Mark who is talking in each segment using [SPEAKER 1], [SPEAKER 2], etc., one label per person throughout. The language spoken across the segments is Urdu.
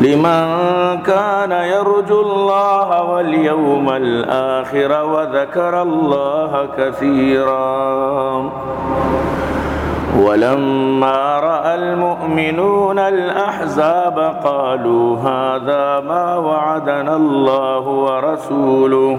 [SPEAKER 1] لمن كان يرجو الله واليوم الآخر وذكر الله كثيرا. ولما رأى المؤمنون الأحزاب قالوا هذا ما وعدنا الله ورسوله.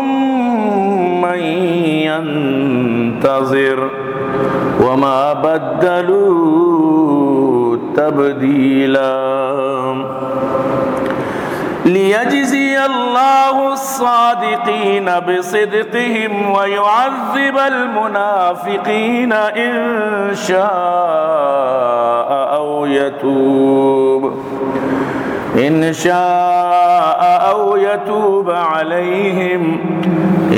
[SPEAKER 1] من ينتظر وما بدلوا تبديلا. ليجزي الله الصادقين بصدقهم ويعذب المنافقين إن شاء أو يتوب. إن شاء أو يتوب عليهم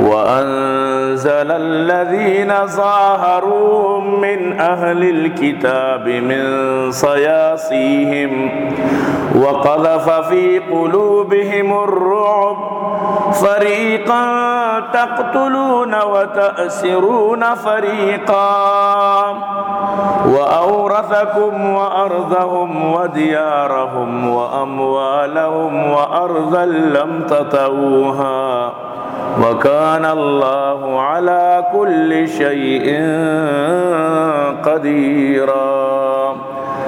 [SPEAKER 1] وأنزل الذين ظاهروهم من أهل الكتاب من صياصيهم وقذف في قلوبهم الرعب فريقا تقتلون وتأسرون فريقا وأورثكم وأرضهم وديارهم وأموالهم وأرضا لم تطوها وكان الله على كل شيء قديرا.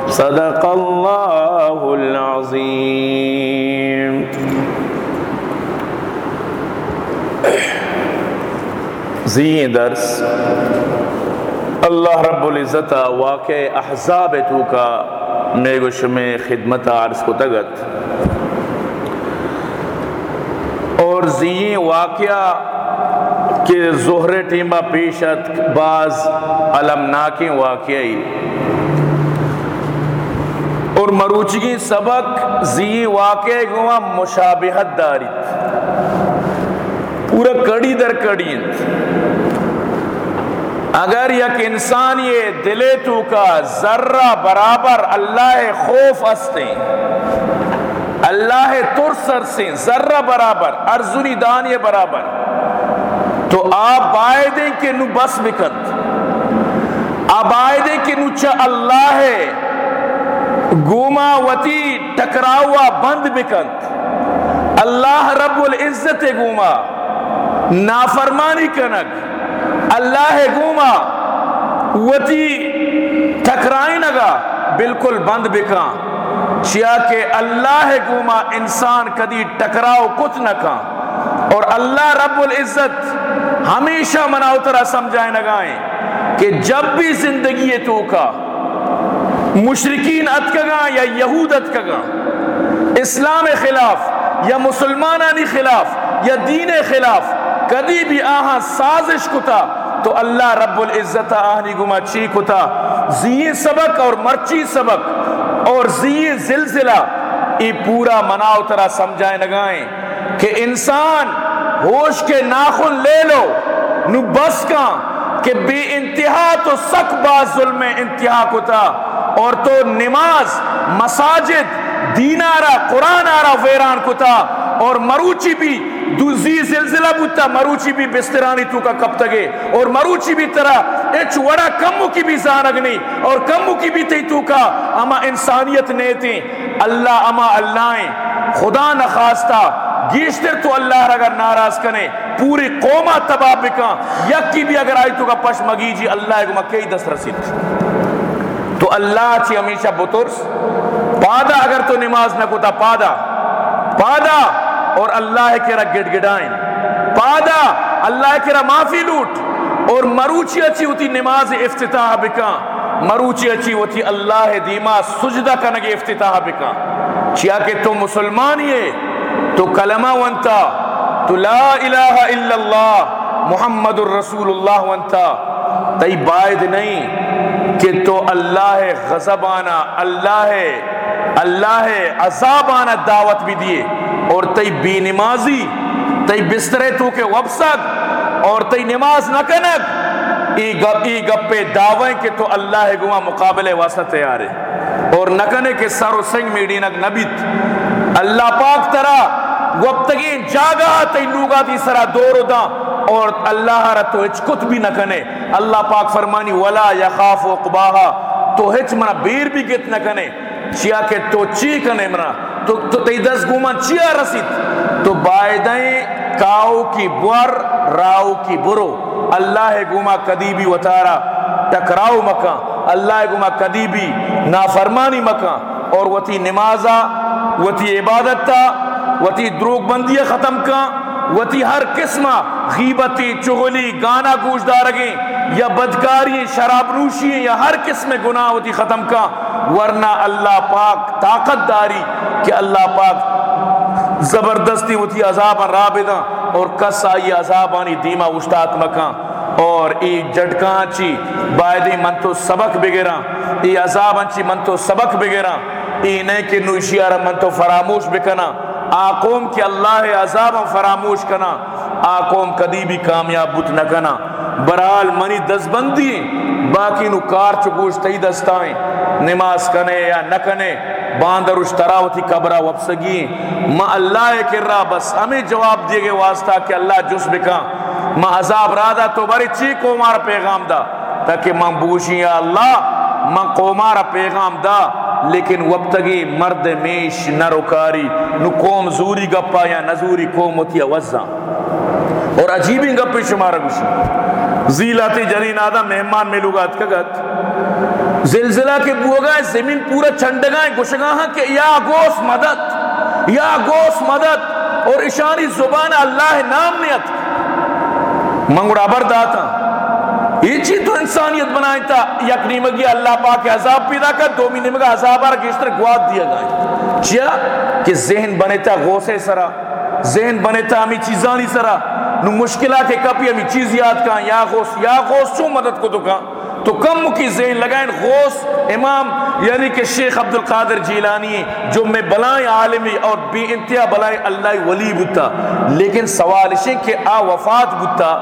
[SPEAKER 1] صدق الله العظيم. زی درس. اللہ رب العزت واقع احزاب تو کا میگوش میں خدمت عرض کو تگت. اور زی واقعہ کہ زہر ٹیمہ پیشت بعض علمناکی واقعی اور مروچگی سبق زی واقع گوا مشابہت داریت پورا کڑی در کڑی اگر یک انسان یہ دلے تو کا ذرہ برابر اللہ خوف استے اللہ ترسر سے، ذرہ برابر ارزنی دانی برابر۔ تو آپ آئے کہ نو بس بکت۔ آپ آئے کہ نو چا اللہ ہے۔ گوما وتی ٹکراوا بند بکت۔ اللہ رب العزت گوما۔ نافرمانی کنک۔ اللہ گوما۔ وتی ٹکرائی نگا۔ بالکل بند بکا چیا کہ اللہ گوما انسان کدی ٹکراؤ کچھ نہ کھا اور اللہ رب العزت ہمیشہ مناؤ طرح سمجھائے نگائیں کہ جب بھی زندگی تو کا مشرقین اتکگا یا یہود اتکگا اسلام خلاف یا مسلمانانی خلاف یا دین خلاف کدی بھی آہاں سازش کتا تو اللہ رب العزت آہنی گما چی کتا۔ زی سبق اور مرچی سبق۔ اور زی زلزلہ ای پورا مناؤ طرح سمجھائیں نگائیں کہ انسان ہوش کے ناخن لے لو، نو بس کا کہ بے انتہا تو سک باز ظلم انتہا کو تھا اور تو نماز، مساجد، دین آرہ قرآن آرہ ویران کو تھا اور مروچی بھی دوزی زلزلہ بوتا، مروچی بھی بسترانی تو کا کب تگے۔ اور مروچی بھی طرح اچ وڑا کمو کی بھی زانگنی اور کمو کی بھی تی تو کا اما انسانیت نیتی اللہ اما اللہ خدا نخواستہ گیشتر تو اللہ اگر ناراض کنے، پوری قومہ تباہ بکا یک کی بھی اگر آئی تو کا پش مگی جی اللہ کو مکہی دست رسید۔ تو اللہ چی ہمیشہ بطرس پادا اگر تو نماز نہ کتا پادا پادا اور اللہ کے را گڑ گڑائیں۔ پادا، اللہ کے را معافی لوٹ۔ اور مروچی اچھی ہوتی نماز افتتاح بکا۔ مروچی اچھی ہوتی اللہ دیما سجدہ کنگے افتتاح بکا۔ چیا کہ تو مسلمان ہی تو کلمہ وانتا تو لا الہ الا اللہ، محمد الرسول اللہ وانتا تی باید نہیں کہ تو اللہ غضبانہ اللہ اللہ عذابانہ دعوت بھی دیے اور تی بی نمازی تی بسترے تو کے وبسد، اور تی نماز نہ کنک۔ ای گپ، ای گپے دعویں کہ تو اللہ گوا مقابلے واسطہ تیارے اور نہ کنے کہ سر و سنگ میڈینک نبیت اللہ پاک ترا وقتگی جاگا تی لوگا تی سرا دور دا۔ اور اللہ را تو ہچ کت بھی نہ کنے۔ اللہ پاک فرمانی، ولا یخاف عقباہا۔ تو ہچ منا بیر بھی گت نہ کنے۔ چیا کہ تو چی کنے منا تو تو تی دس گوما چیا رسید؟ تو بائدائیں کاؤ کی بور راؤ کی برو۔ اللہ گوما قدیبی وطارا، ٹکراؤ مکہ اللہ گوما قدیبی نافرمانی مکہ اور وتی نمازا وتی عبادتا وتی دروگ بندی ختم کا وتی ہر قسمہ غیبتی، چغلی، گانا گوش دارگیں یا بدکاری، شراب نوشی، یا ہر قسم گناہ ہوتی ختم کا ورنہ اللہ پاک طاقت داری کہ اللہ پاک زبردستی ہوتی عذاب رابدہ اور کس آئی عذاب آنی دیما اشتات مکان اور ای جٹکان چی بائدی من تو سبق بگیرا، ای عذاب انچی من تو سبق بگیرا، ای نہیں کہ نوشیارا من تو فراموش بکنا آقوم کی اللہ عذاب فراموش کنا آقوم کدی بھی کامیاب بت نہ کنا۔ برحال منی دس بندی باقی نو کار چکوش تی دستائیں نماز کنے یا نہ کنے، باندر اشتراوتی قبرہ وپسگی ما اللہ کر رہا بس ہمیں جواب دیے گے واسطہ کہ اللہ جس بکا ما عذاب رادا تو بری چی کو مارا پیغام دا۔ تاکہ من بوشی یا اللہ من قومارا پیغام دا۔ لیکن وقتگی مرد میش نروکاری نو قوم زوری گپا یا نزوری قوم ہوتی وزا اور عجیبی گپی شمارا گوشی زیلاتی جنین آدھا مہمان میں لوگات کگت زلزلہ کے بوگائے زمین پورا چندگائیں گوشگاہاں کہ یا گوس مدد، یا گوس مدد۔ اور اشانی زبان اللہ نام نیت منگوڑا برداتا یہ چیز تو انسانیت بنائی تھا یک نیمگی اللہ پاک عذاب پیدا کر، دو نیمگا عذاب آرہ کس گواد دیا گئے چیا کہ ذہن بنے تھا غوثے سرا، ذہن بنے تھا ہمیں چیزانی سرا۔ نو مشکلہ کے کپی ہمیں چیز یاد کہاں یا غوث یا غوث چون مدد کو تو کہاں تو کم کی ذہن لگائیں۔ غوث امام یعنی کہ شیخ عبدالقادر جیلانی جو میں بلائیں عالمی اور بی انتہا بلائیں اللہ ولی بتا لیکن سوال اسے کہ آ وفات بتا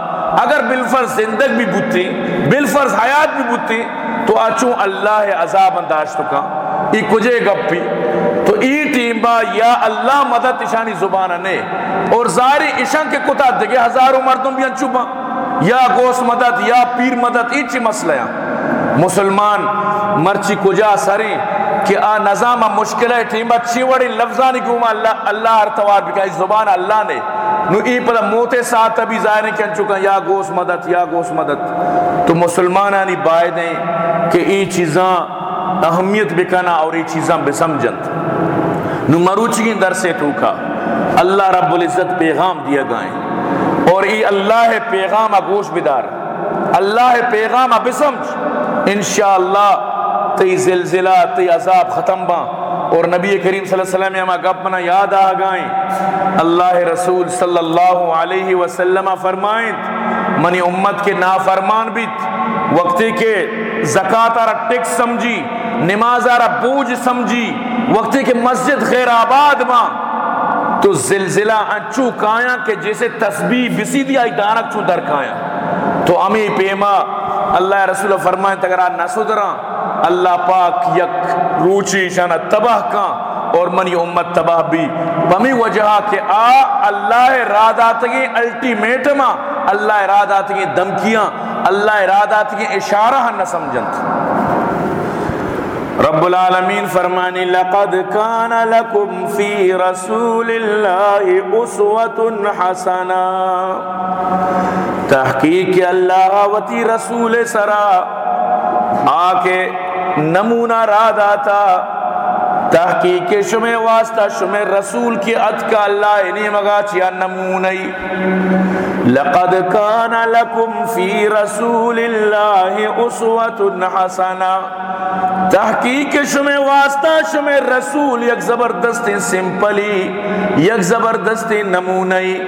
[SPEAKER 1] اگر بالفرض زندگ بھی بوتی بالفرض حیات بھی بوتی تو اچھوں اللہ عذاب انداز تو کا ای کجے گپی تو ای ٹیم با یا اللہ مدد اشانی زبانہ نے اور ظاہری اشان کے کتا دگے ہزاروں مردوں بھی انچو با یا گوس مدد، یا پیر مدد ای چی مسئلہ ہے۔ مسلمان، مرچی کجا سریں کہ آ نظام مشکل ہے، ٹیم با چیوڑی لفظانی کیوں اللہ اللہ ارتوار بکا اس زبان اللہ نے۔ نو ای پدا موتے ساتھ ابھی ظاہر ہے کہن چکا یا گوس مدد، یا گوس مدد۔ تو مسلمانانی باید ہیں کہ ای چیزاں اہمیت بکنا اور ای چیزاں بسمجھت نو مروچی در سے ٹوکا اللہ رب العزت پیغام دیا گائیں۔ اور ای اللہ پیغام گوش بدار۔ اللہ پیغام بسمجھ انشاءاللہ تی زلزلہ، تی عذاب ختم باں۔ اور نبی کریم صلی اللہ علیہ وسلم ہمیں گپ منا یاد آ گائیں۔ اللہ رسول صلی اللہ علیہ وسلم فرمائیں۔ منی امت کے نافرمان بیت۔ وقتی کے زکاة را ٹکس سمجھی۔ نماز را بوجھ سمجھی وقتی کے مسجد خیر آباد ماں، تو زلزلہ انچو کایا کہ جیسے تسبیح بسی دیا دانک چو در کایا تو امی پیما، اللہ رسول فرمائیں تگرہ نہ صدران اللہ پاک یک روچی شانہ تباہ کان اور منی امت تباہ بھی۔ بمی وجہ کہ آ، اللہ ارادات کی الٹیمیٹما اللہ ارادات کی دمکیاں اللہ ارادات کی اشارہ نہ سمجھنت۔ رب العالمین فرمانی لقد کان لکم فی رسول اللہ اسوت حسنا۔ تحقیق اللہ وتی رسول سرا، آ کے نمونہ را داتا تحقیق شم واسطہ شم رسول کی اد کا اللہ انہیں مگا چیا نمونی لقد کان لکم فی رسول اللہ اسوت حسنا تحقیق شم واسطہ شم رسول یک زبردست سمپلی، یک زبردست نمونی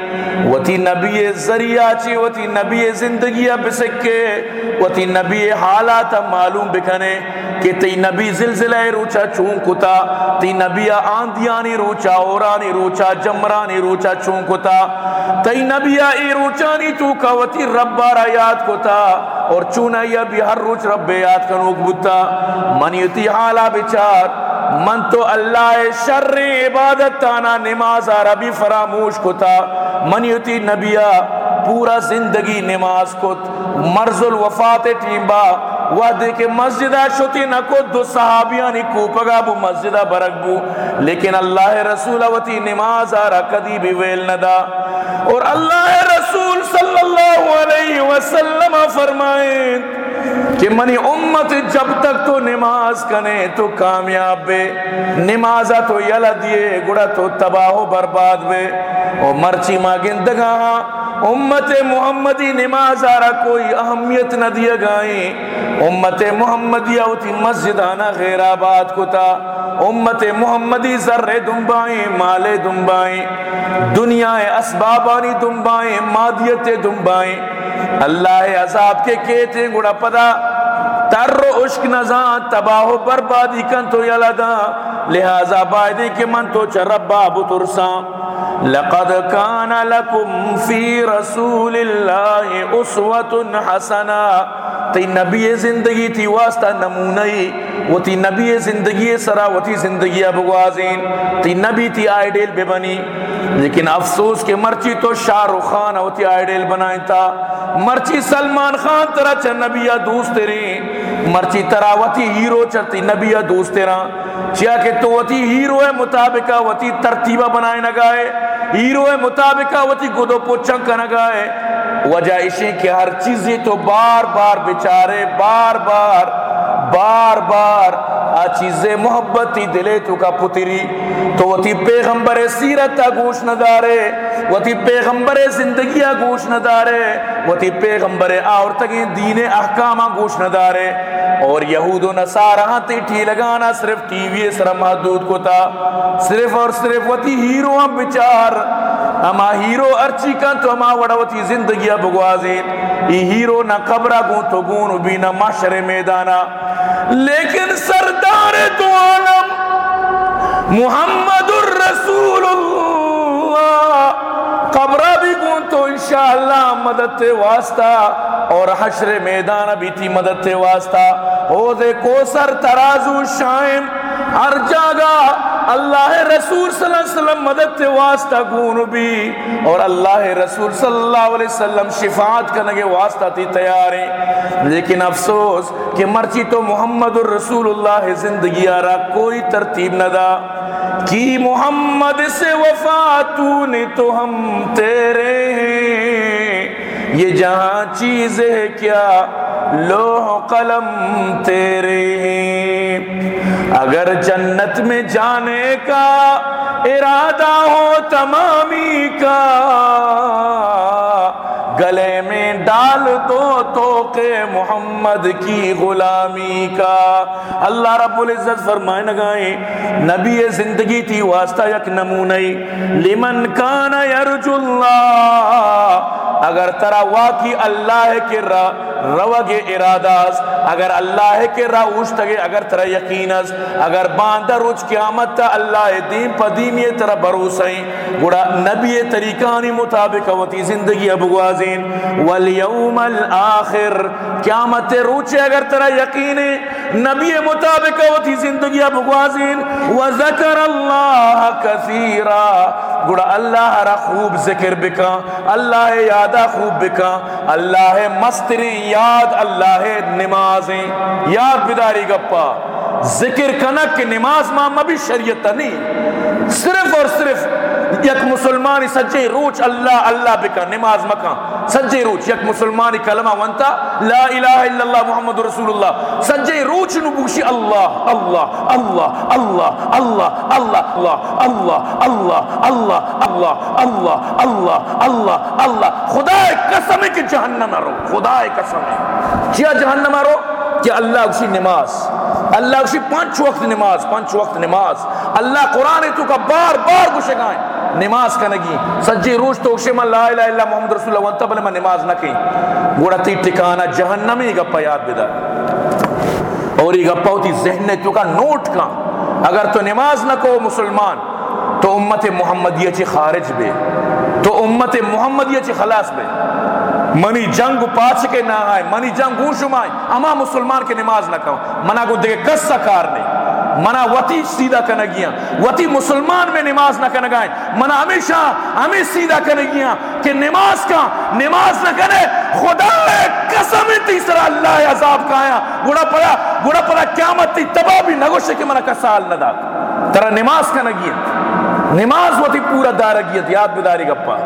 [SPEAKER 1] وتی نبی ذریعہ چی، وتی نبی زندگی بسکے، وتی نبی حالات معلوم بکنے کہ تی نبی زلزلہ روچا چون کتا۔ تی نبی آندیانی روچا اورانی روچا جمرانی روچا چون کتا تی نبی ای روچانی چوکا وتی رب بارا یاد کتا اور چونا یا بھی ہر روچ رب یاد کنوک بتا منیتی حالا بچار، من تو اللہ شر عبادت تانا نماز عربی فراموش کتا منیتی نبیہ پورا زندگی نماز کت۔ مرز الوفات ٹیمبا۔ وعدے کے مسجدہ شتی نکو دو صحابیانی کوپگا بو مسجدہ برک بو۔ لیکن اللہ رسول وتی نماز آرہ کدی بھی ویل ندا اور اللہ رسول صلی اللہ علیہ وسلم فرمائیں کہ منی امت جب تک تو نماز کنے تو کامیاب بے، نمازہ تو یلا دیے گڑا تو تباہ و برباد بے۔ اور مرچی ماں گندگاں، امت محمدی نماز آرہ کوئی اہمیت نہ دیا گائیں۔ امت محمدی اوتی مسجد آنا غیر آباد کتا۔ امت محمدی ذر دنبائیں مال دنبائیں۔ دنیا اسبابانی دنبائیں، مادیت دنبائیں۔ اللہ عذاب کے کہتے گڑا پدا، تر و عشق نزان تباہ و بربادی کن تو یلدا لہذا بائدی کے من تو چرب باب ترسان لقد كان لكم في رسول الله اسوه حسنه تی نبی زندگی تھی واسطہ نمونئی وہ تی نبی زندگی سرا وہ تی زندگی بگوازین تی نبی تی آئیڈیل بے بنی۔ لیکن افسوس کہ مرچی تو شاہ رخ خان وہ تی آئیڈیل بنائیں تا۔ مرچی سلمان خان ترا چا نبیہ دوست رہیں مرچی ترا وہ ہیرو چرتی نبیہ دوست رہا چیا کہ تو وہ ہیرو ہے مطابقہ وہ تی ترتیبہ بنائیں نگائے ہیرو ہے مطابقہ وہ تی گدو پوچھنک نگائے وجہ اسی کہ ہر چیزی تو بار بار بچارے بار بار بار بار آ چیزیں محبتی دلے تو کا پتری۔ تو وہ پیغمبر سیرت گوش نہ دارے۔ وہ تھی پیغمبر زندگی گوش نہ دارے وہ تھی پیغمبر آور تک دین احکام گوش نہ دارے اور یہود و نصارہ ہاں تی ٹھی لگانا صرف ٹی وی سر محدود کو تا صرف اور صرف وہ تھی ہیرو ہم بچار۔ اما ہیرو ارچی کن تو اما وڑوتی زندگی بگوازین۔ ای ہیرو نہ قبرہ گون تو گون بھی نہ معاشر میدانا۔ لیکن سردار تو عالم، محمد الرسول اللہ قبرہ بھی گون تو انشاءاللہ مدد تے واسطہ اور حشر میدان بھی تھی مدد تے واسطہ۔ ہو دے کو سر ترازو شائم، ہر جاگا اللہ رسول صلی اللہ علیہ وسلم مدد تے واسطہ گون بھی۔ اور اللہ رسول صلی اللہ علیہ وسلم شفاعت کرنے کے واسطہ تھی تیاریں لیکن افسوس کہ مرچی تو محمد الرسول اللہ زندگی آرہ کوئی ترتیب نہ دا۔ کی محمد سے وفاتو نے تو ہم تیرے ہیں۔ یہ جہاں چیز ہے کیا؟ لوح قلم تیرے ہیں۔ اگر جنت میں جانے کا ارادہ ہو تمامی کا گلے میں ڈال دو تو کہ محمد کی غلامی کا۔ اللہ رب العزت فرمائے نگائیں نبی زندگی تھی، واسطہ یک نمونی لمن کان یرج اللہ، اگر ترا واقعی اللہ کے را روگ اراداز اگر اللہ کے را اوشتگے اگر ترا یقینز اگر باندر روچ قیامت تا اللہ دین پا دینی ترا بروسیں گوڑا نبی طریقانی مطابق ہوتی، زندگی ابوازین والیوم الآخر قیامت روچے اگر ترا یقینے نبی مطابق ہوتی زندگی ابوازین وذکر اللہ کثیرا۔ گڑا اللہ را خوب ذکر بکا، اللہ یادہ خوب بکا، اللہ مستری یاد، اللہ نمازیں۔ یاد بداری گپا، ذکر کنک نماز ماما بھی شریعت نہیں۔ صرف اور صرف یک مسلمانی سجے روچ اللہ اللہ بکا نماز مکان سجے روچ یک مسلمانی کلمہ وانتا لا الہ الا اللہ محمد رسول اللہ سجے روچ نبوشی اللہ اللہ اللہ اللہ اللہ اللہ اللہ اللہ اللہ اللہ اللہ اللہ اللہ اللہ خدا قسم ہے کہ جہنم رو خدا قسم ہے کیا جہنم رو کہ اللہ اسی نماز اللہ اسی پانچ وقت نماز پانچ وقت نماز اللہ قرآن تو کا بار بار گوشے گائیں نماز کا نگی۔ سجی روش تو اکشے من لا الہ الا محمد رسول اللہ وانتا بلے میں نماز نہ کہیں۔ گوڑا تی ٹکانا جہنمی گپا یاد بدا۔ اور یہ گپا ہوتی ذہن نے تو کا نوٹ کا۔ اگر تو نماز نہ کو مسلمان، تو امت محمدیہ چی خارج بے۔ تو امت محمدیہ چی خلاص بے۔ منی جنگ پاچ کے نہ آئے، منی جنگ گوشم آئے۔ اما مسلمان کے نماز نہ کہو۔ منا کو دیکھے کس سکار نہیں منا وتی سیدھا کنگیاں وتی مسلمان میں نماز نہ کنگائیں منا ہمیشہ ہمیں سیدھا کنگیاں کہ نماز کا، نماز نہ کرے خدا قسم تیسرا اللہ عذاب کا آیا۔ گڑا پڑا گڑا پڑا، قیامت تی تباہ بھی نگوشے کہ منا کسال نہ دا ترا نماز کا نگیت نماز وتی پورا دارگیت یاد بداری گپا۔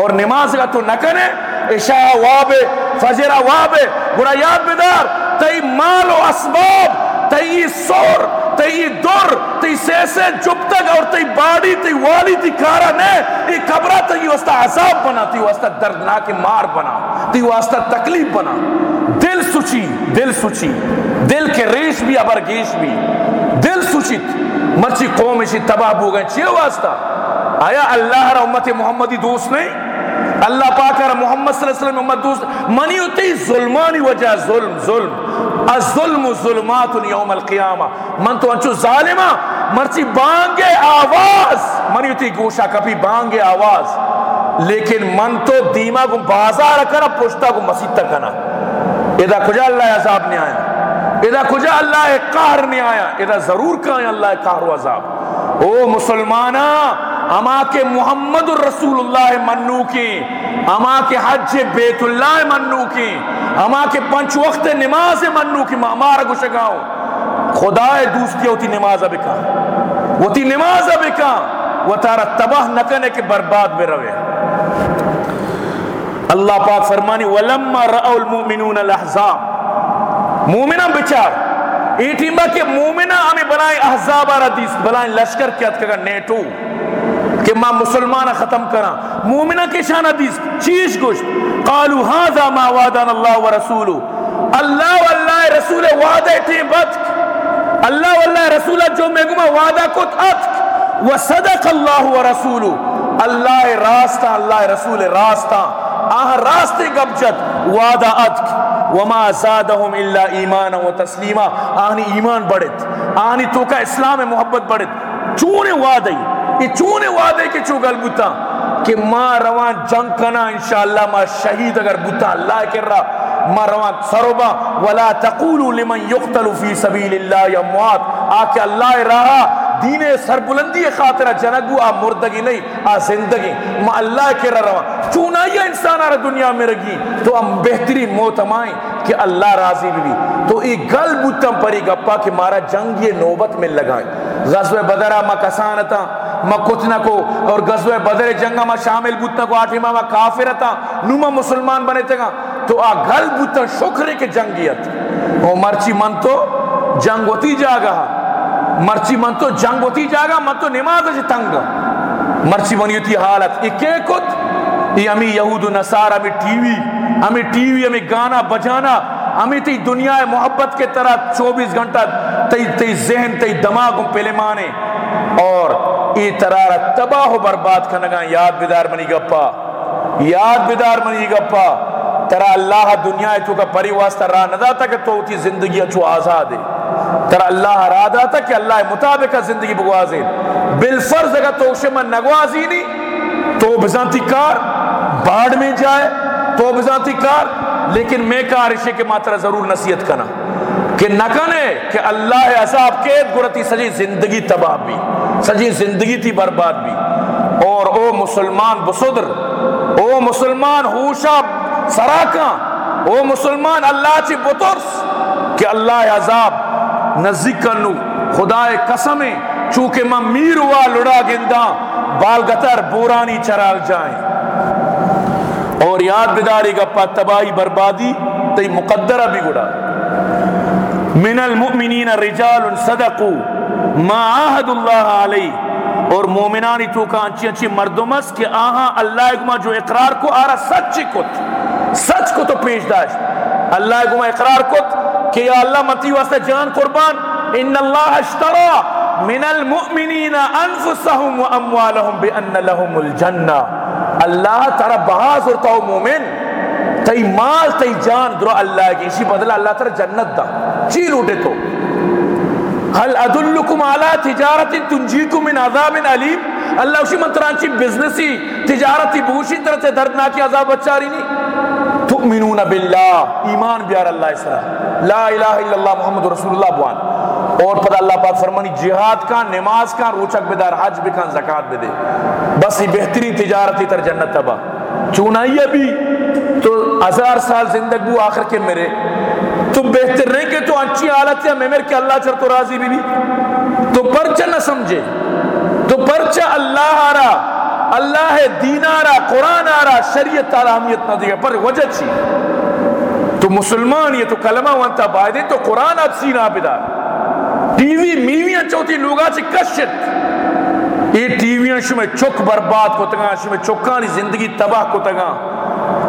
[SPEAKER 1] اور نماز کا تو نہ کرے عشاء وابے فجر وابے گڑا یاد بدار تی مال و اسباب تی سور تی دور تی سیسے جب اور تی باڑی تی والی تی کارا نے، ای قبرہ تی واسطہ عذاب بنا تی واسطہ دردناک مار بنا تی واسطہ تکلیف بنا۔ دل سچی دل سچی دل کے ریش بھی ابر گیش بھی۔ دل سچیت مرچی قوم اسی تباہ بو گئے۔ چیئے واسطہ؟ آیا اللہ را امت محمدی دوست نہیں؟ اللہ پاک رہا محمد صلی اللہ علیہ وسلم امت دوست منی ہوتی، ظلمانی وجہ، ظلم ظلم۔ الظلم ظلمات یوم القیامہ۔ من تو انچو ظالمہ، مرچی بانگے آواز۔ منی ہوتی گوشا کبھی بانگے آواز۔ لیکن من تو دیما کو بازار کرا پشتا کو مسیح تک کنا۔ اذا کجا اللہ عذاب نہیں آیا؟ اذا کجا اللہ قہر نہیں آیا؟ اذا ضرور کہاں اللہ قہر و عذاب۔ او مسلمانہ اما کے محمد الرسول اللہ منو کی اما کے حج بیت اللہ منو کی اما کے پنچ وقت نماز منو کی আমার گشگاؤ خدا دوستی ہوتی نماز بکا ہوتی نماز بکا وہ تارا تباہ نہ کرنے کے برباد میں روے۔ اللہ پاک فرمانی ولما رأوا المؤمنون الاحزاب مومنہ بچار ایٹیما کے مومنہ ہمیں بلائیں احزاب آرہ دیس بنائیں لشکر کیا تکا نیٹو۔ کہ ماں مسلمان ختم کرا۔ مومنہ کے شان حدیث، چیش گوشت۔ قالو هذا ما وعدنا اللہ ورسولو اللہ واللہ رسول وعدہ تھی بتک اللہ واللہ رسول جو میں گما وعدہ کت اتک وصدق اللہ ورسولو اللہ راستہ، اللہ رسول راستہ۔ آہ راستے گبجت وعدہ اتک۔ وما زادہم الا ایمان و تسلیمہ آہنی ایمان بڑھت۔ آہنی تو کا اسلام محبت بڑھت۔ چونے وعدہ یہ چونے وعدے کے چو گل بتا؟ کہ ماں روان جنگ کنا انشاءاللہ ماں شہید اگر بتا، اللہ کر رہا ماں روان سروبا ولا تقولوا لمن يقتل في سبيل الله يموات آکے اللہ رہا، دین سر بلندی خاطرہ جنگو، آ مردگی نہیں، آ زندگی۔ ما اللہ کے رہا چونا یہ انسان آرہ دنیا میں رگی تو ہم بہتری موت ہمائیں کہ اللہ راضی بھی تو ایک گل بوتم پری گپا کہ مارا جنگ یہ نوبت میں لگائیں۔ غزوہ بدرہ ما کسانتا ما کو اور غزوہ بدر جنگا ما شامل بوتنا کو آٹھی ما کافرتا نوما مسلمان بنے تگا تو آ گل بوتن شکرے کے جنگیت او مرچی من تو جنگ ہوتی جاگا۔ مرچی من تو جنگ ہوتی جاگا، من تو نماز سے تنگ۔ مرچی بنیتی حالت۔ اکے کت۔ یہ ہمیں یہود و نصار ہمیں ٹی وی۔ ہمیں ٹی وی ہمیں گانا بجانا۔ ہمیں تی دنیا محبت کے طرح چوبیس گھنٹہ تی تی ذہن تی دماغوں پہلے مانے۔ اور ای طرح تباہ و برباد کنگا یاد بیدار منی گپا۔ یاد بدار منی گپا۔ ترا اللہ دنیا تو کا پری واسطہ راہ نہ داتا کہ تو تی زندگی اچھو آزاد ہے۔ ترا اللہ را دا داتا کہ اللہ مطابق زندگی بگوازے بالفرض اگر تو شمن نگوازی نہیں، تو بزانتی کار باڑ میں جائے، تو بزانتی کار، لیکن میں کار اسے کے ماترہ ضرور نصیحت کنا۔ کہ نہ کنے کہ اللہ عذاب کے گرتی سجی زندگی تباہ بھی۔ سجی زندگی تھی برباد بھی۔ اور او مسلمان بسدر، او مسلمان ہوشا سراکاں او مسلمان اللہ چی بطرس کہ اللہ عذاب نزدیک کرنو خدا قسمیں چونکہ میں میر ہوا لڑا گندہ بال گتر بورانی چراغ جائیں۔ اور یاد بداری گپا تباہی بربادی، تی مقدرہ بھی گڑا۔ من المؤمنین رجال صدقو۔ ما اللہ علی اور مومنانی تو کا انچی انچی مردم اس کہ آہاں اللہ اگما جو اقرار کو آرہ سچ کت، سچ کو تو پیش داشت۔ اللہ اگما اقرار کت کہ یا اللہ متی واسطہ جان قربان۔ ان اللہ اشترا من المؤمنین انفسهم و اموالهم بان لهم الجنہ۔ اللہ ترہ بہاز اور تو مومن تی مال تی جان، درو اللہ کی اسی بدلہ اللہ ترہ جنت دا۔ چی لوٹے تو۔ حل ادلکم علی تجارت تنجیکم من عذاب علیم اللہ اسی منترانچی بزنسی تجارتی بوشی طرح سے دردناکی عذاب بچاری نہیں تؤمنون باللہ ایمان بیار اللہ اسرا لا الہ الا اللہ محمد رسول اللہ بوان. اور پتہ اللہ پاک فرمانی، جہاد کا نماز کا روچک بدار، حج بکان زکاة بدے. بس یہ بہترین تجارتی تر جنت تبا چونائی ابھی تو ہزار سال زندگ بو آخر کے میرے تو بہتر نہیں کہ تو اچھی حالت ہے میں میرے کہ اللہ چر تو راضی بھی بھی تو پرچہ نہ سمجھے۔ تو پرچہ اللہ آ رہا، اللہ ہے دین آ رہا، قرآن آ رہا، شریعت تعالی اہمیت نہ دیگا پر وجہ چی؟ تو مسلمان یہ تو کلمہ وانتا بائدے تو قرآن اب سینہ بدار ٹی وی میویاں چوتی لوگا چی کشت۔ یہ ٹی ویاں شمیں چک برباد کو تگا شمیں چکانی زندگی تباہ کو تگا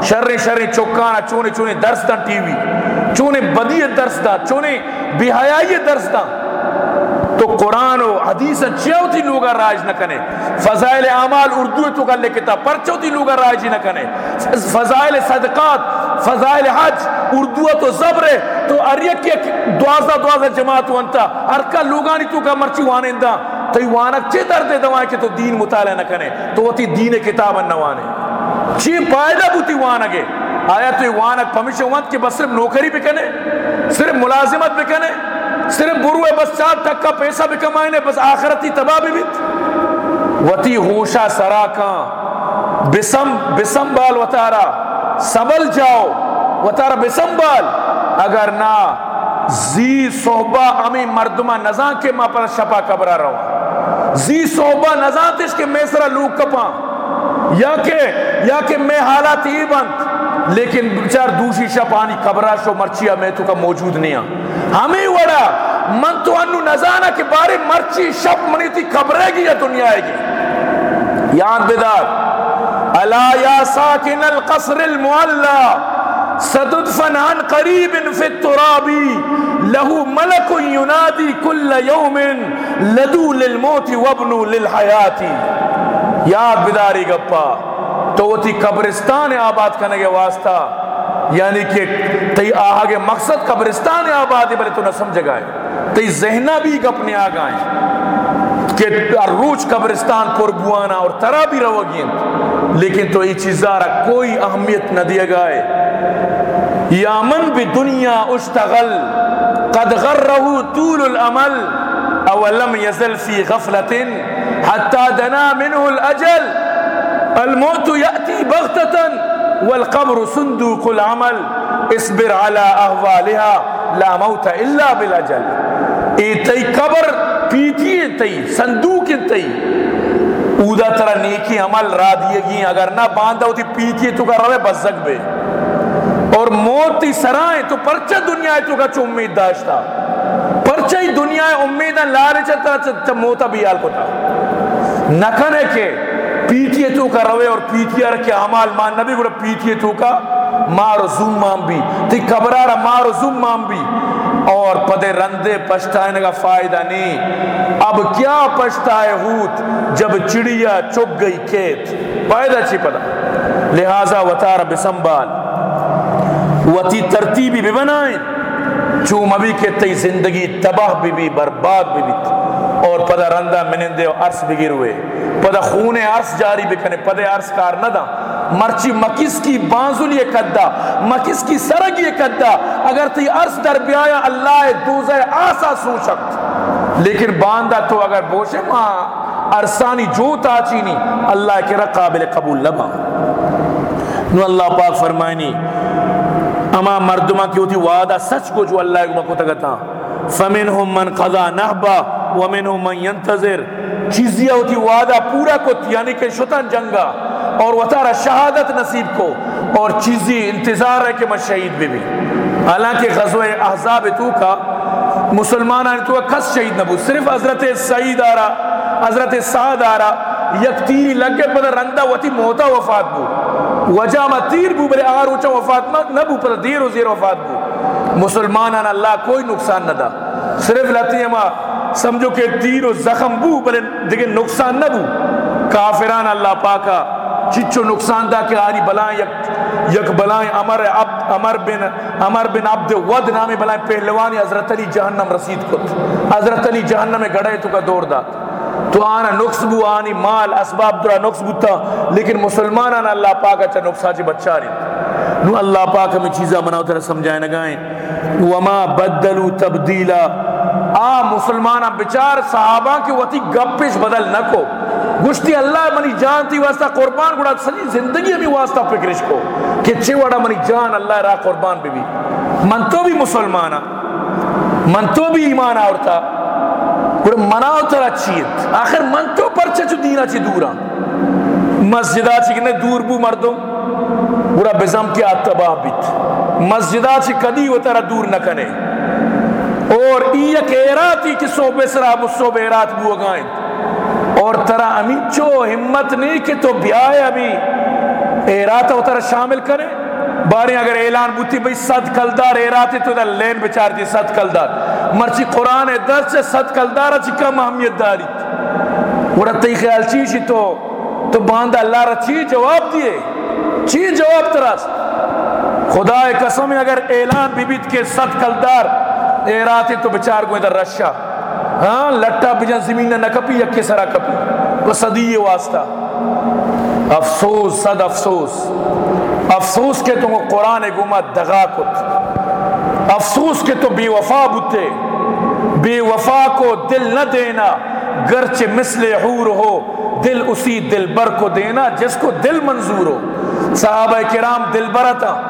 [SPEAKER 1] شر شر چوکانا چونے چونے درس دا ٹی وی۔ چونے بدی درس دا، چونے بہایائی درس دا۔ تو قرآن و حدیث چیو تھی لوگا راج نہ کنے۔ فضائل اعمال اردو تو کر لے کتاب پرچو تھی لوگا راج نہ کنے۔ فضائل صدقات، فضائل حج، اردو تو زبر ہے تو اریک کے دوازہ دوازہ جماعت وانتا ہر کا لوگانی تو کا مرچی وانندہ تو وانک چے دردے دوائیں کہ تو دین مطالعہ نہ کنے۔ تو وہ تھی دین کتاب نہ وانے۔ چی پائدہ بوتی وانگے۔ آیا تو وانک پمیشہ وانت کہ بس صرف نوکری بکنے صرف ملازمت بکنے صرف بروے بس چار تک کا پیسہ بکمائنے بس آخرتی تباہ بھی بیت وطی ہوشا سراکاں بسم بسم بال وطارا سبل جاؤ، وطارا بسم بال۔ اگر نہ زی صحبہ امی مردمہ نزان کے ماں پر شپا کبرا رہا زی صحبہ نزان تش کے میسرہ لوگ کپاں۔ یا کہ یا کہ میں حالات ہی بند۔ لیکن چار دوسری شب آنی قبرہ شو مرچیا میں تو کا موجود نہیں ہاں ہمیں وڑا، من تو انو نزانا کہ بارے مرچی شب منی تھی قبرے گی یا دنیا آئے گی۔ یاد بیدار الا یا ساکن القصر المعلا عن قریب فی الترابی لہو ملک ینادی کل یوم لدو للموت وابنو للحیاتی۔ یاد بداری گپا۔ تو وہ تھی قبرستان آباد کرنے کے واسطہ یعنی کہ تی آہا کے مقصد قبرستان آباد بلے تو نہ سمجھ گائے تی ذہنہ بھی گپنے آگائیں کہ روچ قبرستان پر بوانا اور ترا بھی رو گین لیکن تو یہ چیزارہ کوئی اہمیت نہ دیا گائے یا من بھی دنیا اشتغل، قد غرہو طول العمل، اولم یزل فی غفلت حتى دنا منه الأجل الموت يأتي بغتة والقبر صندوق العمل. اصبر على أهوالها، لا موت إلا بالأجل. ایتی قبر پیتی تی صندوق تی اودا ترہ نیکی عمل را دیگی اگر نہ باندھا ہوتی پیتی تو کر رہے بزک بے. اور موت تی سرائیں تو پرچہ دنیا تو کا چو امید داشتا. پرچہ دنیا امیدہ لارے چتا چتا موتا بیال کو تا نکنے کے پیتیے تو کا روے اور پیتیے رکھے عمال مان نبی گوڑا پیتیے تو مارو زوم مان بھی تی کبرارا مارو زوم مان بھی اور پدے رندے پشتائنے کا فائدہ نہیں اب کیا پشتائے ہوت جب چڑیا چک گئی کھیت فائدہ چی پدا لہذا وطار بسنبال وتی ترتیبی بھی بنائیں چوم ابھی کہ تی زندگی تباہ بھی بھی برباد بھی بھی اور رندہ منندے و عرص بگر ہوئے پدا خون عرص جاری بکنے پدے عرص کار نہ دا مرچی مکس کی بانزل یہ کدا مکس کی سرگ یہ کدا اگر تی عرص در بیایا اللہ دوزہ آسا سو شکت لیکن باندہ تو اگر بوشے ماں عرصانی جو تاچینی اللہ کے قابل قبول لبا نو اللہ پاک فرمائنی اما مردمہ کی ہوتی وعدہ سچ کو جو اللہ کو تگتا فمنہم من قضا نحبا ومنہم من ينتظر چیزیاں ہوتی وعدہ پورا کو یعنی کہ شتن جنگا اور وطارہ شہادت نصیب کو اور چیزی انتظار ہے کہ میں شہید بھی بھی۔ حالانکہ غزوہ احزاب تو کا مسلمان آنے تو کس شہید نبو صرف حضرت سعید آرہ حضرت سعید آرہ یک تیری لگے پدر رندہ وطی موتا وفات بو وجہ ما تیر بو بلے آر اوچا وفات ما نبو پدر دیر و زیر وفات بو مسلمان آنے اللہ کوئی نقصان نہ دا۔ صرف لتی ما سمجھو کہ تیر و زخم بو، بلے دیکھے نقصان نہ بو۔ کافران اللہ پاکا چچو نقصان دا کہ آری بلائیں یک یک بلائیں عمر عبد عمر بن عمر بن عبد ود نامی بلائیں پہلوانی حضرت علی جہنم رسید کت۔ حضرت علی جہنم گڑے تو کا دور دا۔ تو آنا نقص بو، آنی مال، اسباب درہ نقص بو تا، لیکن مسلمان آنا اللہ پاک اچھا نقصہ چی بچا رہی نو اللہ پاک ہمیں چیزہ مناؤ ترہ سمجھائیں نگائیں۔ وما بدلو تبدیلا آ مسلمانہ بچار، صحابہ کی وطی گپش بدل نہ کو۔ گشتی اللہ منی جان تھی، واسطہ قربان گڑا، سنی زندگی ہمیں واسطہ فکرش کو کہ چھے وڑا منی جان، اللہ را قربان بھی بھی۔ من تو بھی مسلمانا من تو بھی ایمان آورتا۔ گڑا مناو تر اچھیت آخر من تو پرچہ چو دینا چی دورا مسجدہ چی کنے دور بو مردم۔ گڑا بزم کی آتباہ بیت۔ مسجدہ چی کدی و تر دور نکنے اور ای ایک ایراتی کہ سو بسرا مصوب ایرات بو اگائیں۔ اور ترا امی چو ہمت نہیں کہ تو بیائے ابھی ایرات اتر شامل کرے۔ بارے اگر اعلان بوتی بھئی صد کلدار ایرات تو دا لین بچار دی صد کلدار۔ مرچی قرآن در سے صد کلدار چی کم اہمیت داری۔ وڑا تی خیال چیشی تو؟ تو باندہ اللہ را چی جواب دیئے؟ چی جواب تراست؟ خدا قسم، اگر اعلان بھی بیت کے صد کلدار ایراتی تو بچار کو ادھر رشا ہاں لٹا بجن زمین نہ کپی یکی سرا کپی۔ وہ صدی واسطہ۔ افسوس، صد افسوس۔ افسوس کے تم قرآن گما دغا کت۔ افسوس کے تو بے وفا بتے بے وفا کو دل نہ دینا۔ گرچہ مثل حور ہو، دل اسی دل بر کو دینا، جس کو دل منظور ہو۔ صحابہ کرام دل برتا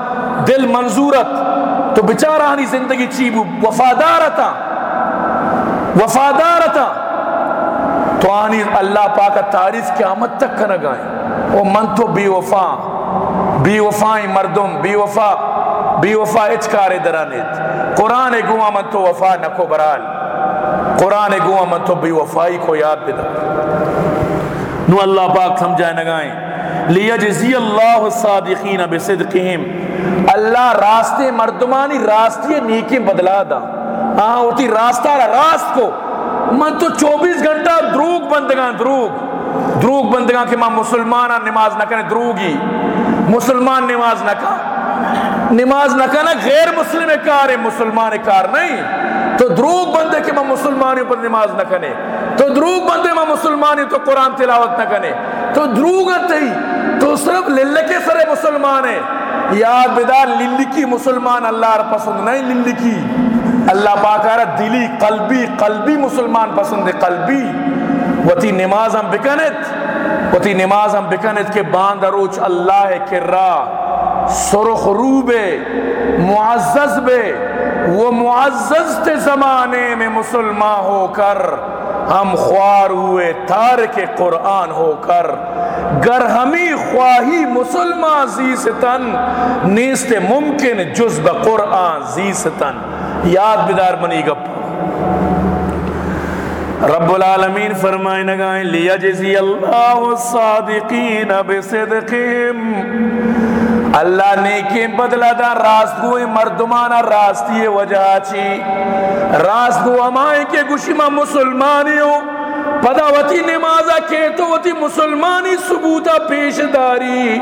[SPEAKER 1] دل منظورت۔ تو بچارانی زندگی چیبو، وفادارتا وفادارتا۔ تو آنی اللہ پاک تعریف قیامت تک کا نگائیں او من تو بی وفا، بی وفائیں مردم، بی وفا بی وفا اچکار درانیت۔ قرآن گوہ من تو وفا نکو برال۔ قرآن گوہ من تو بی وفائی کو یاد بدا نو اللہ پاک سمجھائے نگائیں لیجزی اللہ الصادقین بصدقہم۔ اللہ راستے مردمانی راستے نیکی بدلا دا۔ ہاں ہوتی راستہ راست کو۔ من تو چوبیس گھنٹہ دروگ بندگان دروگ دروگ بندگان کہ ماں مسلمان نماز نہ کریں دروگی مسلمان نماز نہ کر۔ نماز نہ کرنا غیر مسلم کار ہے، مسلمان کار نہیں۔ تو دروگ بندے کہ ماں مسلمانی پر نماز نہ کرے تو دروگ بندے ماں مسلمانی تو قرآن تلاوت نہ کرے تو دروگ ہی تو صرف للکے سرے مسلمان ہے یاد بیدار للکی مسلمان اللہ را پسند نہیں للکی۔ اللہ پاکارہ دلی، قلبی قلبی مسلمان پسند ہے، قلبی۔ وتی نماز ہم بکنت، وتی نماز ہم بکنت کے باند روچ اللہ کرا سرخ روبے معزز بے۔ وہ معزز تے زمانے میں مسلمان ہو کر، ہم خوار ہوئے، تارک قرآن ہو کر۔ گر ہمی خواہی مسلمان زیستن، نیست ممکن جز بقرآن زیستن۔ یاد بدار بنی گپ۔ رب العالمین فرمائے نگائیں، لیجزی اللہ الصادقین بصدقہم۔ اللہ نیکی بدلا دا راست گوئی مردمانا راستی وجہ چی۔ راست گو ہمائیں کے گشما مسلمانیوں پدا وتی نمازہ کے تو وتی مسلمانی ثبوتا پیش داری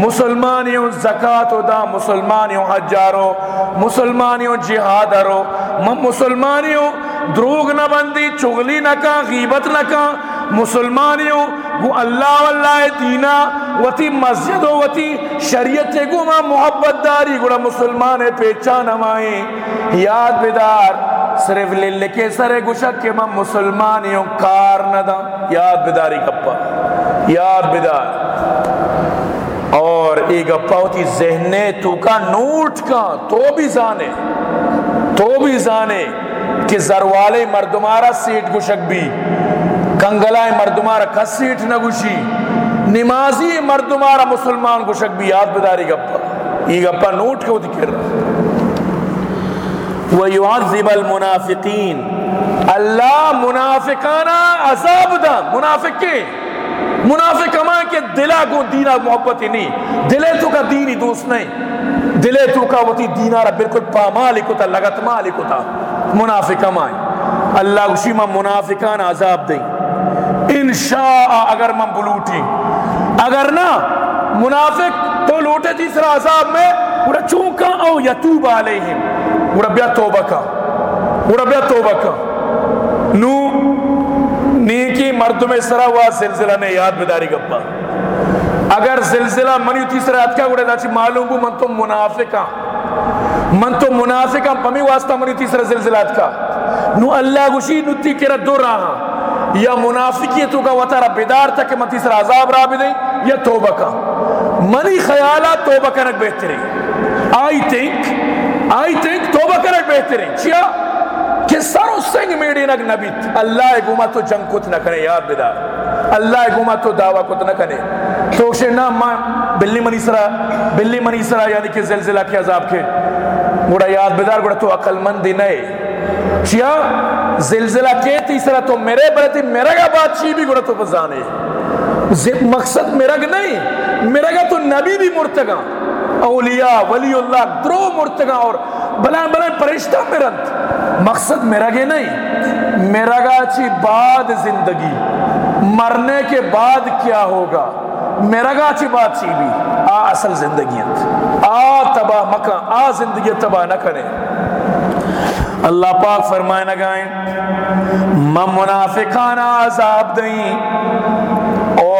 [SPEAKER 1] مسلمانیوں زکاة دا مسلمانیوں حجارو مسلمانیوں جہادرو مسلمانیوں دروگ نہ بندی، چغلی نہ کا غیبت نہ کا مسلمانیوں گو اللہ واللہ دینا، وتی مسجد و وتی شریعت گو ما محبت داری گوڑا مسلمان پیچان ہمائیں یاد بدار صرف للے کے سرے گوشک کہ میں مسلمانیوں کار نہ دا۔ یاد بداری کپا یاد بدار اور ایک گپا ہوتی ذہنے تو کا نوٹ کا۔ تو بھی زانے۔ تو بھی زانے کہ زروالے مردمارا سیٹ گوشک بھی۔ کنگلائے مردمارا کس سیٹ نہ گوشی نمازی مردمارا مسلمان گوشک بھی۔ یاد بداری گپا۔ یہ گپا نوٹ کو دکھر رہا۔ وَيُعَذِّبَ الْمُنَافِقِينَ۔ اللہ منافقانا عذاب دا منافق کے منافق ہمائیں کہ دلہ کو دینا محبت ہی نہیں۔ دلے تو کا دینی دوست نہیں۔ دلے تو کا وہ دینارا بالکل پا مالک ہوتا، لگت مالک ہوتا۔ منافق ہمائیں اللہ اسی میں منافقان عذاب دیں۔ انشاء اگر من بلوٹی۔ اگر نہ، منافق تو لوٹے تیسرا عذاب میں وہ چونکا او یتوب علیہم۔ وہ بیا توبہ کا وہ بیا توبہ کا نو نیکی مرد میں سرا ہوا زلزلہ نے یاد بداری گپا اگر زلزلہ منی تیسرا اتکا گوڑے دا چی معلوم بو من تو منافقا من تو منافقا پمی واسطہ منی تیسرا زلزلہ اتکا نو اللہ گوشی نتی کرا دو رہا یا منافقیتو کا وطارہ بیدار تک من تیسرا عذاب را بھی دیں یا توبہ کا منی خیالات توبہ کرنک بہتری آئی تھنک آئی تھنک توبہ کرنک بہتری چیا کہ سرو سنگ میڈی نک نبیت اللہ گما تو جنگ کت نہ کرے یاد بیدار اللہ گما تو دعویٰ کت نہ کرے تو اسے نام ماں بلی منی سرا بلی منی سرا یعنی کہ زلزلہ کے عذاب کے گوڑا یاد بیدار گوڑا تو عقل مندی نئے چیا زلزلہ کے تیسرا تو میرے بڑھتی میرا گا بات چی بھی گوڑا تو بزانے مقصد میرا گا نہیں میرا گا تو نبی بھی مرتگا اولیاء ولی اللہ درو مرتگا اور بلائیں بلائیں پرشتہ میرنت مقصد میرا گے نہیں۔ میرا گا چی بعد زندگی۔ مرنے کے بعد کیا ہوگا؟ میرا گا چی بات چی بھی؟ آ اصل زندگیت آ تباہ مکان، آ زندگی تباہ نہ کریں۔ اللہ پاک فرمائے نہ گائیں، من عذاب دیں۔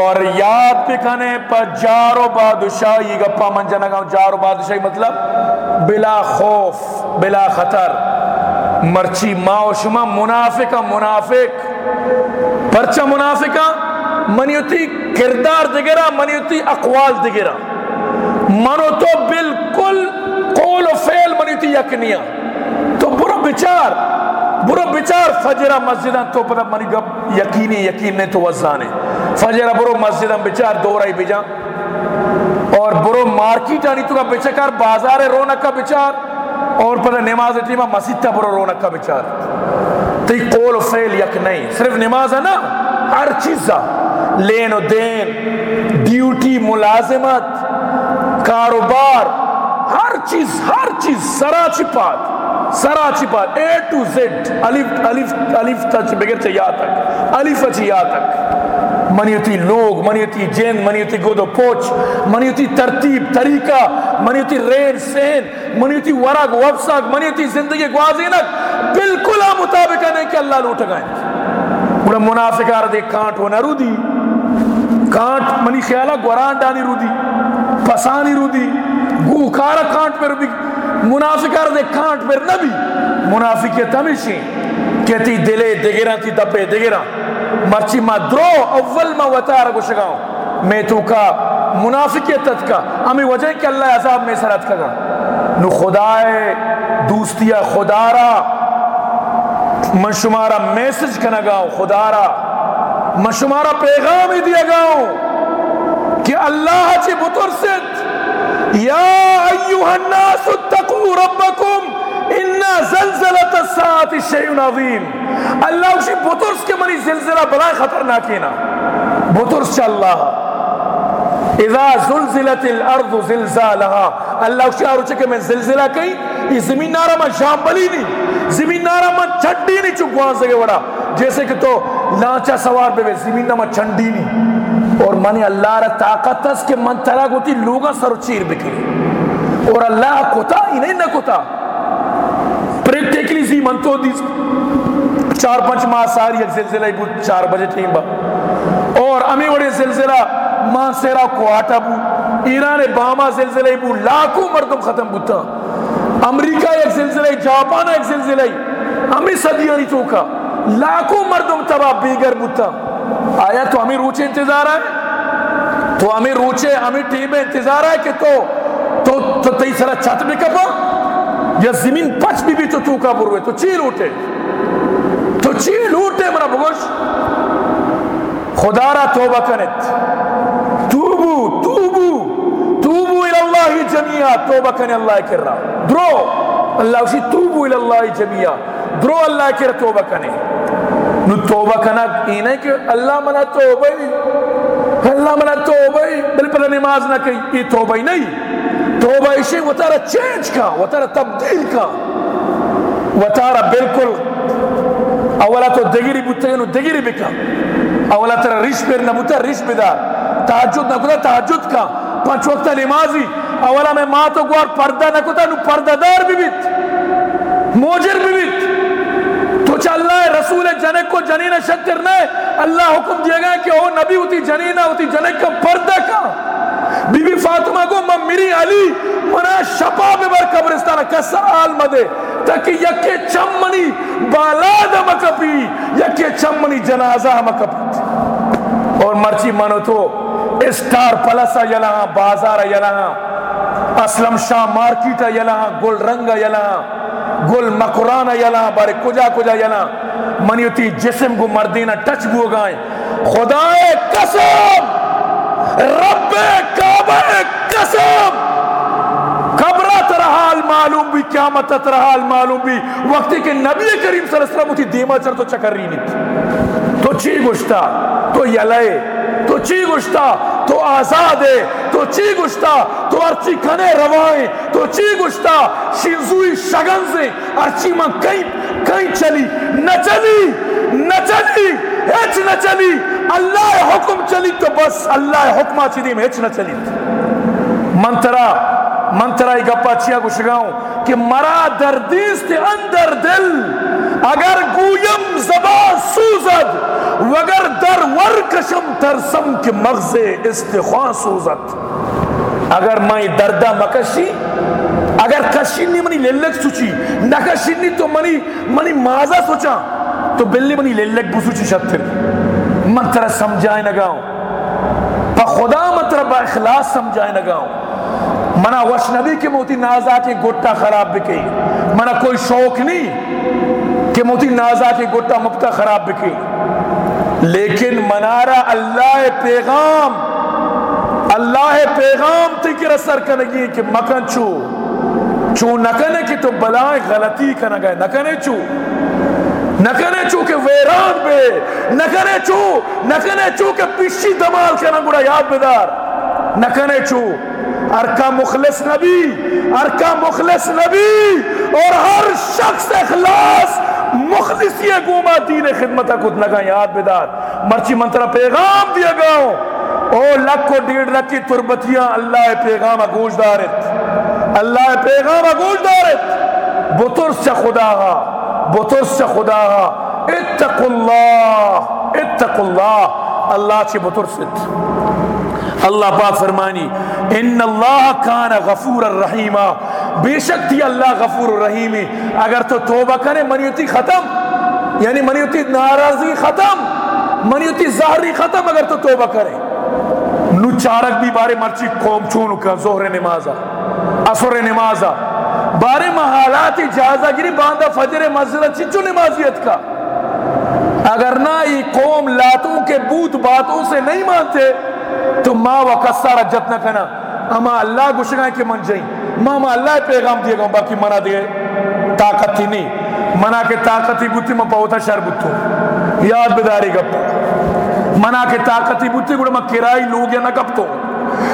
[SPEAKER 1] اور یاد پکنے پر جارو بادشاہی گپا من جنہ گاؤں جارو بادشاہی مطلب بلا خوف، بلا خطر، مرچی ماں شما منافقہ، منافق، پرچہ منافقہ، منیوتی کردار دگرہ، منیوتی اقوال دگرہ۔ منو تو بالکل قول و فعل منیوتی یکنیہ تو برو بچار برو بچار فجرہ مسجدہ تو پتہ منی گب یقینی، یقین نے تو وزانے فجرہ برو مسجدہ بچار دو رہی بجا۔ اور برو مارکیٹ آنی تو کا بچکار بازار رونک کا بچار۔ اور پتہ نماز اٹھی ٹیمہ مسجد تا برو رونک کا بچار۔ تو یہ قول و فعل یک نہیں، صرف نماز ہے نا۔ ہر چیزا لین و دین، ڈیوٹی، ملازمت، کاروبار، ہر چیز ہر چیز سرا چپات سرا چپات اے ٹو زیڈ الف الف الف تک بغیر چھ یا تک، الف چھ یا تک۔ منیتی لوگ منیتی جن منیتی گود و پوچ منیتی ترتیب طریقہ منیتی رین سین منیتی ورگ وفساق منیتی زندگی گوازینک بالکل مطابقہ نہیں کہ اللہ لوٹ گئے بڑا منافقہ دے کانٹ ہونا رو دی کانٹ منی خیالہ گوران ڈانی رو دی پسانی رو دی گو کارا can't per row the منافقہ they can't پر نبی منافقیت ہمیشی کہتی دلے دگیران تی دبے دگیران مرچی ما درو اول ما وطارہ کو شگاؤں میں تو کا منافقیت کا. ہمیں وجہ کہ اللہ عذاب میں سرات کا نو خدای دوستیا خدا را من شمارا میسج کنا گاؤں خدا را من شمارا پیغام ہی دیا گاؤں کہ اللہ چی بطر ست یا ایوہ الناس اتقو ربکم. زلزلت الساعت شیعن عظیم۔ اللہ اسی بطرس کے منی زلزلہ بلائے خطرناکینا بطرس چا اللہ۔ اذا زلزلت الارض زلزالها اللہ اشیاء روچے کہ میں زلزلہ کہیں یہ زمین نارا میں شام بلی نہیں زمین نارا میں چھڑی نہیں چکوان سکے وڑا۔ جیسے کہ تو لانچہ سوار بے زمین نارا میں چھنڈی نہیں اور منی اللہ را طاقت اس کے من ترہ گوتی لوگا سر چیر بکری اور اللہ کتا انہیں نہ کتا۔ پریکٹیکلی زی من تو دیس چار پنچ ماہ ساری ایک زلزلہ ہی بود، چار بجے ٹھیم با۔ اور امی وڑے زلزلہ ماں سیرا کوارٹا بو ایران باما زلزلہ ہی بو لاکھوں مردم ختم بوتا امریکہ ایک زلزلہ ہی، جاپان ایک زلزلہ ہی۔ امی صدیہ نہیں چوکا۔ لاکھوں مردم تبا بیگر بوتا آیا تو ہمیں روچے انتظار ہے تو ہمیں روچے ہمیں ٹیم میں انتظار ہے کہ تو تو تو تی چھت بھی کپا۔ یا زمین پچ بھی بھی تو تو کا بروے، تو چیل اٹھے تو چیل اٹھے منا بگوش۔ خدا را توبہ کنت۔ توبو توبو توبو الاللہ جميعا توبہ کنے اللہ کر رہا درو، اللہ اسی توبو الاللہ جميعا درو، اللہ کر توبہ کنے نو توبہ کنا اینے کہ اللہ منا توبہ ہی۔ اللہ منا توبہ ہی۔ بل پر نماز نہ کہی، یہ توبہ ہی نہیں۔ توبہ اسے وہ تارا چینج کا، وہ تارا تبدیل کا۔ وہ تارا بالکل اولا تو دگیری بوتا ہے دگیری بکا اولا ترا ریش پر نبوتا ریش بدار تحجد نہ کتا تحجد کا۔ پانچ وقت نمازی۔ اولا میں ماں تو گوار پردہ نہ کتا نو پردہ دار بھی بیت۔ موجر بھی بیت۔ تو چا اللہ رسول جنک کو جنین شکر نہ اللہ حکم دیا گیا کہ او نبی ہوتی جنینہ ہوتی، جنک کا پردہ کا۔ بی بی فاطمہ کو ممیری علی منا شپا میں بر قبرستان کسر آل مدے، تاکہ یکے چمنی بالاد مکپی، یکے چمنی جنازہ مکپی۔ اور مرچی منو تو، اسٹار پلسا یلہاں بازار یلہاں اسلم شاہ مارکیٹا یلہاں گل رنگا یلہاں گل مکران یلہاں بارے کجا کجا یلہاں منیوتی جسم کو مردینہ ٹچ بو گائیں۔ خدا قسم! رب کعبہ قسم! قبرہ ترہ حال معلوم بھی، قیامت ترہ حال معلوم بھی۔ وقتی کہ نبی کریم صلی اللہ علیہ وسلم ہوتی دیما چر تو چکر رہی نہیں تو چی گشتا تو یلائے تو چی گشتا تو آزاد ہے۔ تو چی گشتا تو ارچی کھنے روائیں۔ تو چی گشتا شنزوی شگن سے ارچی ماں کہیں کہیں چلی؟ نہ چلی نہ چلی۔ ہیچ نہ چلی، اللہ حکم چلی تو بس اللہ حکمہ چی دیم ہیچ نہ چلی۔ منترہ منترہ ہی گپا چیا گشگاؤں کہ مرا دردیست اندر دل، اگر گویم زبان سوزد، وگر در ورکشم ترسم کہ مغز استخوان سوزد۔ اگر میں دردہ مکشی، اگر کشینی منی لیلک سوچی نکشینی تو منی منی مازا سوچا تو بلی منی لیلک بسوچی شتر من ترہ سمجھائے نگاؤں پا خدا من ترہ با اخلاص سمجھائے نگاؤں منا وشنبی کے موتی نازا کے گٹا خراب بکی منا کوئی شوق نہیں کہ موتی نازا کے گٹا مبتا خراب بکی لیکن منارا اللہ پیغام اللہ پیغام تکر اثر کنگی کہ مکن چو۔ چو نکنے کی تو بلائیں غلطی کنگئے نکنے چو۔ نکنے چو کہ ویران بے نکنے چو نکنے چو کہ پیشی دمال کے کنگوڑا یاد بدار۔ نکنے چو، ارکا مخلص نبی، ارکا مخلص نبی۔ اور ہر شخص اخلاص، مخلصی گوما دین خدمت کت لگا یاد بدار۔ مرچی منترہ پیغام دیا گاؤں۔ او لکھ کو ڈیڑھ لکی تربتیاں، اللہ پیغام گوش دارت۔ اللہ پیغام گوش دارت۔ بطرس چا خدا ہا۔ بطرس خدا اتق اللہ اتق اللہ اللہ چی بطرست اللہ پاک فرمانی، ان اللہ کان غفور الرحیم بے شک تھی اللہ غفور الرحیم اگر تو توبہ کرے منیوتی ختم۔ یعنی منیوتی ناراضی ختم۔ منیوتی ظاہری ختم اگر تو توبہ کرے۔ نو چارک بھی بارے مرچی قوم چونو کا زہر نمازا، اثر نمازا۔ بارے محالات جازہ گری باندھا فجر مزرہ چچو نمازیت کا۔ اگر نہ یہ قوم لاتوں کے بوت باتوں سے نہیں مانتے، تو ماں و کسارا جت نہ کنا اما اللہ گشگاں کے من جائیں۔ ماں ماں اللہ پیغام دیے گا، باقی منع دے طاقت ہی نہیں۔ منع کے طاقت ہی بوتی میں پہوتا شر بوتو۔ یاد بداری گپ۔ منع کے طاقت ہی بوتی گوڑا میں کرائی لوگ یا نہ گپ تو۔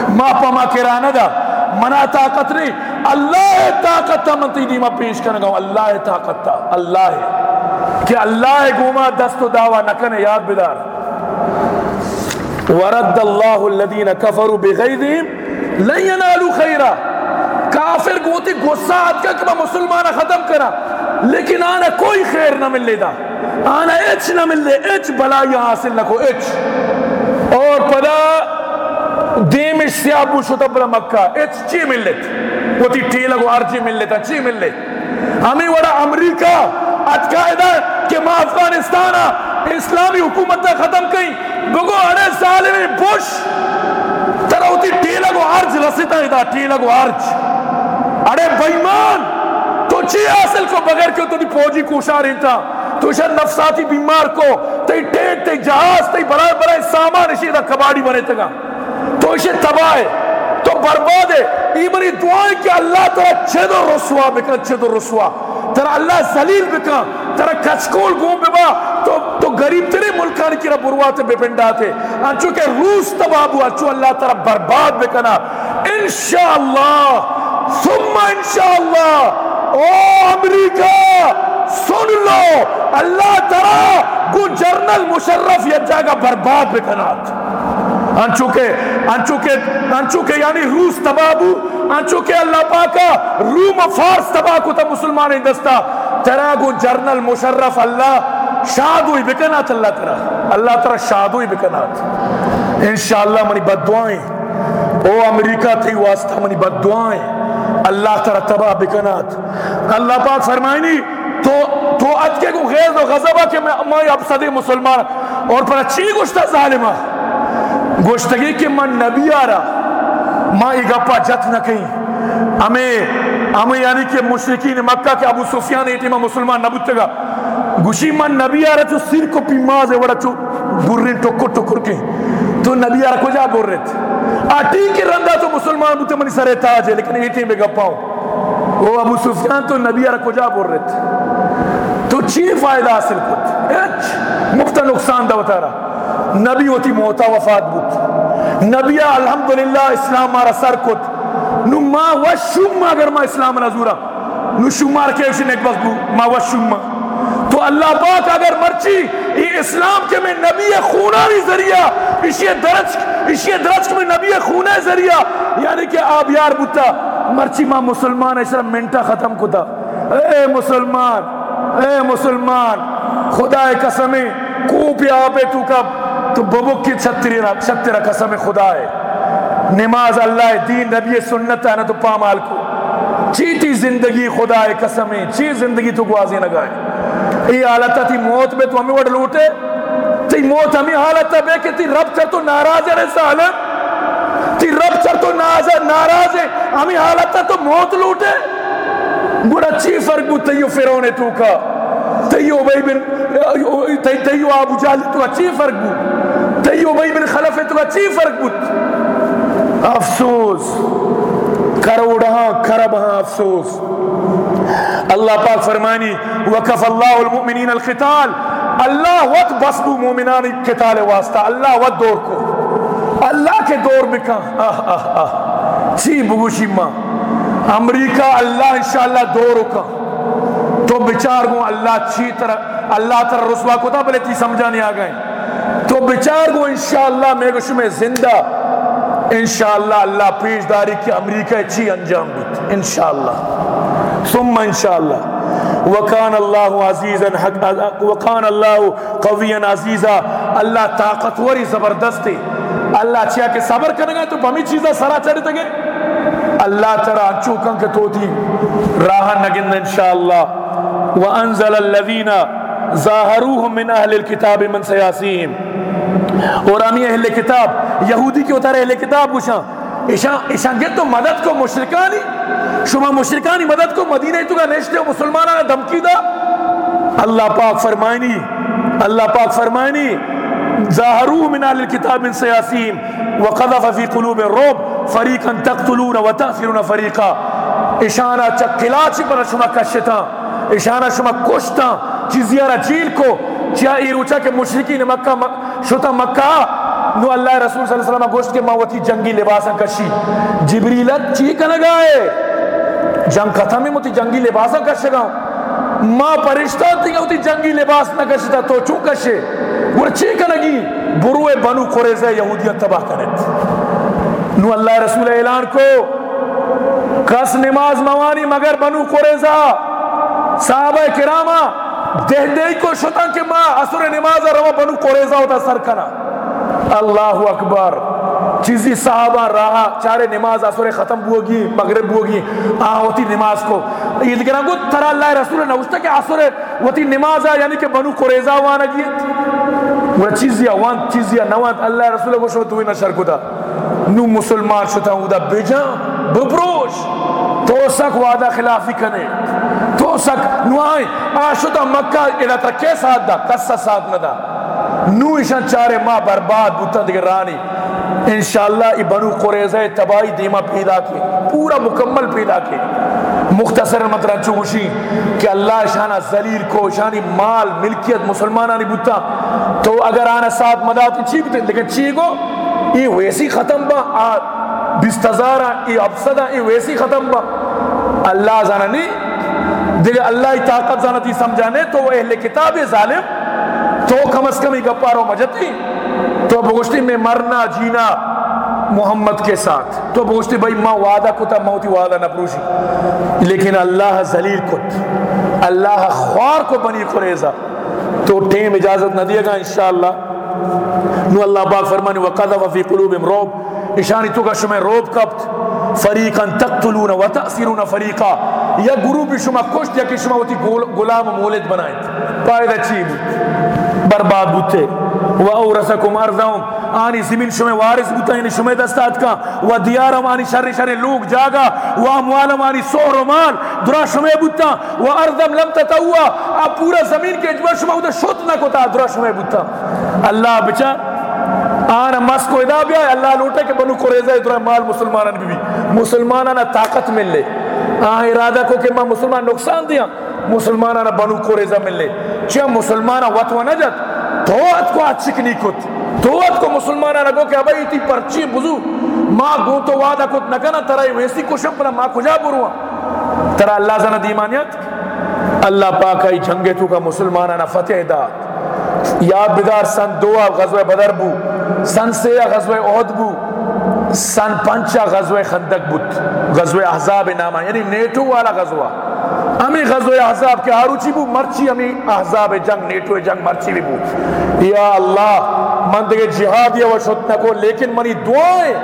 [SPEAKER 1] ماں ما پما کرانا دا۔ منا طاقت نہیں۔ اللہ طاقت تا من تیدی پیش کرنا گا۔ اللہ طاقت تا اللہ ہے۔ کہ اللہ گوما دست و دعویٰ نکنے یاد بدار ورد اللہ الذین کفروا بغیدہم لن ینالو خیرہ کافر گوتی گسات کا کہ مسلمانہ ہاں، ختم کرا۔ لیکن آنا کوئی خیر نہ مل لے دا۔ آنا اچ نہ مل لے اچ بلائی حاصل نہ کو اچ اور پدا دیمش سیابو شتا بلا مکہ اچ چی مل لیت وہ تی ٹیلہ کو ارچی مل لیتا چی مل لیت وڑا امریکہ ات قائدہ کہ ما افغانستانا اسلامی حکومت ختم کئی بگو اڑے سالے میں بوش ترہ ہوتی ٹیلہ کو ارچ رسیتا ہے دا ٹیلہ کو ارچ اڑے بیمان تو چی حاصل کو بغیر کیوں تو دی پوجی کوشا رہی تھا تو اسے نفساتی بیمار کو تی ٹیٹ تی جہاز تی برائے برائے سامان اسی دا کباڑی بنے تگا تو اسے تباہ ہے تو برباد ہے۔ ایمانی دعائیں کہ اللہ ترہ چھے دو رسوا بکا چھے دو رسوا۔ ترہ اللہ زلیل بکا ترہ کچکول گون ببا تو, تو غریب ترے ملکان کی رب بروات بے پنڈاتے انچو کہ روس تباہ ہوا انچو اللہ ترہ برباد بکنا انشاءاللہ ثم انشاءاللہ او امریکہ سن لو اللہ ترہ گو جرنل مشرف یہ جاگہ برباد بکنات انچوکے انچوکے انچوکے یعنی روس تبابو انچوکے اللہ پاکا، روم فارس تباکو تا مسلمان دستا۔ ترہ گو جرنل مشرف اللہ، شادوئی بکنات اللہ ترہ۔ اللہ ترہ شادوئی بکنات۔ انشاءاللہ منی بدوائیں۔ او امریکہ تھی واسطہ منی بدوائیں۔ اللہ ترہ تباہ بکنات۔ اللہ پاک فرمائنی، تو تو ات کے کو غیظ و غضبہ کہ میں اب صدی مسلمان۔ اور پر اچھی گوشتا ظالمہ۔ گوشتگی کہ من نبی آرہ ماں ای گپا جت نہ کہیں ہمیں ہمیں یعنی کہ مشرقین مکہ کے ابو سفیان ایٹی میں مسلمان نبوتے گا گوشی من نبی آرہ تو سیر کو پیماز ہے وڑا چو گرین ٹکر ٹکر کے تو نبی آرہ کو جا بور رہے تھے آٹی کی رندہ تو مسلمان بوتے منی سرے تاج ہے، لیکن ایٹی میں گپا ہوں وہ ابو سفیان تو نبی آرہ کو جا بور رہے تھے تو چی فائدہ حاصل کت؟ اچھ مفتہ نقصان دا بتا رہا۔ نبی ہوتی موتا وفات بوت نبی الحمدللہ اسلام مارا سر کت. نو ما وشم اگر ما اسلام نزورا نو شمار کے اسی نیک بس بو؟ ما وشم تو اللہ پاک اگر مرچی یہ اسلام کے میں نبی خونانی ذریعہ اسی درج اسی درج میں نبی خونے ذریعہ یعنی کہ آپ یار بتا مرچی ماں مسلمان اس طرح منٹا ختم کتا۔ اے مسلمان اے مسلمان خدا قسمیں، کوپی آپے تو کب تو ببک کی چھترہ قسم خدا ہے۔ نماز اللہ دین، نبی سنت ہے نا تو پامال کو۔ چیتی زندگی خدا ہے قسمیں چی زندگی تو گوازی نگائے یہ حالت تھی موت میں تو ہمیں وڑ لوٹے۔ تی موت ہمیں حالت بے کہ تی رب چر تو ناراض ہے سالم تی رب چر تو ناراض ہے۔ ہمیں حالت ہے تو موت لوٹے۔ بڑا چی فرق بود تیو فیرونے تو کا؟ تیو بھائی بن، تیو آبو جالی تو اچھی فرق بود۔ تیو بھائی بن خلف تو اچھی فرق بود۔ افسوس۔ کروڑا ہاں، کرب ہاں افسوس۔ اللہ پاک فرمانی وکف اللہ المؤمنین القتال۔ اللہ وقت بسبو مومنان قتال واسطہ۔ اللہ وقت دور کو۔ اللہ کے دور بکا آہ آہ آہ۔ چی بگوشی ماں۔ امریکہ، اللہ انشاءاللہ دور کا تو بچار گو اللہ چی طرح، اللہ طرح رسوا کو تھا بلے تی سمجھا نہیں آگئے تو بچار گو انشاءاللہ میں گوش میں زندہ، انشاءاللہ اللہ پیش داری کی امریکہ چی انجام بیت انشاءاللہ۔ ثم انشاءاللہ۔ وکان اللہ عزیزا وکان اللہ قویا عزیزا۔ اللہ طاقتوری زبردستی اللہ چیا کہ صبر کرنے گا تو بمی چیزیں سرا چڑھ تگے۔ اللہ ترا چوکن کے توتی راہ نگند انشاءاللہ۔ وانزل الذین ظاہروہم من اہل الكتاب من سیاسیم اور امی اہل کتاب، یہودی کی اتارے اہل کتاب گوشاں ایشان گے تو مدد کو مشرکانی؟ شما مشرکانی مدد کو مدینہ تو کا نیشتے و مسلمانہ دھمکی دا؟ اللہ پاک فرمائنی، اللہ پاک فرمائنی، ظاہروہ من اہل الكتاب من سیاسیم وقذف فی قلوب الرب فریقا تقتلون و فریقا۔ اشارہ چکلا چی پر شما کشتا اشارہ شما کشتا چیزیارہ جیل کو چیا ای روچا کے مشرکین مکہ شتا مکہ نو اللہ رسول صلی اللہ علیہ وسلم گوشت کے ماوتی جنگی لباسا کشی جبریلت چی کنگائے جنگ ختم ہی متی جنگی لباسا کشگا ما پرشتہ تھی کہ جنگی لباس نہ کشتا تو چون کشے گوڑا چی کنگی بروے بنو قریزہ یہودیت تباہ کرت نو اللہ رسول اعلان کو کس نماز موانی مگر بنو قریزہ صحابہ کرامہ دہ کو شتن کے ماں اثر نماز روا بنو قریزہ ہوتا سر کنا۔ اللہ اکبر۔ چیزی صحابہ رہا چارے نماز اثر ختم ہوگی مغرب ہوگی آ ہوتی نماز کو۔ عید گرہ کو ترا اللہ رسول نے اس کہ اثر ہوتی نماز یعنی کہ بنو قریزہ وانا گیت وہ چیزی وان چیزی نوان، اللہ رسول کو شو تو نہ شر کو دا نو مسلمان شتا ہوں دا بجا ببروش تو سک وعدہ خلافی کنے۔ تو سک نو آئیں مکہ ادا تا کے ساتھ دا کسا ساتھ ندا نو اشان چارے ماں برباد بوتا دیگر رانی انشاءاللہ ای بنو قریضہ تباہی دیما پیدا کی پورا مکمل پیدا کی مختصر مطرح چوشی کہ اللہ شانہ ذلیل کو شانی مال ملکیت مسلمانانی بوتا تو اگر آنا ساتھ مداتی چی بتے لیکن چی گو ای ویسی ختم با بیست ہزارہ ای افسدہ ای ویسی ختم با اللہ زانا نہیں دیکھ اللہ طاقت زانا تھی سمجھانے، تو وہ اہل کتاب ظالم۔ تو کم از کم ہی گپارو مجھتی تو بگوشتی میں مرنا جینا محمد کے ساتھ۔ تو بگوشتی بھائی ماں وعدہ کتا موتی وعدہ نہ پروشی لیکن اللہ ذلیل کت۔ اللہ خوار کو بنی قریضہ تو ٹیم اجازت نہ دیے گا انشاءاللہ۔ نو اللہ پاک فرمانی وقذف فی قلوب روب اشانی تو کا شمع روب کبت فریقا تقتلون و تأثیرون فریقا یا گروپ شما کشت یا کہ شما ہوتی غلام مولد بنائیں پائدہ چی بود؟ برباد بوتے و اورسکم ارضاؤں آنی زمین شما وارث بوتا یعنی شما دستات کا۔ و دیارم آنی شر شر لوگ جاگا۔ و اموالم آنی سور و مال۔ درا شما بوتا و ارضم لم تتوا۔ اب پورا زمین کے اجبر شما ہوتا شت نہ کتا۔ درا شما بوتا اللہ بچا آنا مس کو ادا بھی آئے اللہ لوٹے کہ بنو قریضہ ادھر مال مسلمانان بھی مسلمانان طاقت مل لے آہ ارادہ کو کہ میں مسلمان نقصان دیا۔ مسلمانان بنو قریضہ مل لے چاہ مسلمانان وطوہ نجت توت کو اچھک نہیں کت توت کو مسلمانان کو کہ ابھی تی پرچی بزو۔ ماں گو تو وعدہ کت نکنا ترائی ویسی کو شپنا ماں کجا بروا ترا اللہ زنہ دیمانیت اللہ پاک پاکائی جھنگے تو کا مسلمانان فتح داد۔ یاد بدار سن دو غزوہ بدر بو، سن سے غزوہ احد بو۔ سن پنچا غزوہ خندق بوت غزوہ احزاب نامہ یعنی نیٹو والا غزوہ۔ ہمیں غزوہ احزاب کے آروچی بو، مرچی ہمیں احزاب جنگ، نیٹو جنگ، مرچی بھی بو۔ یا اللہ، من دے جہاد یا وشتنا کو لیکن منی دعائیں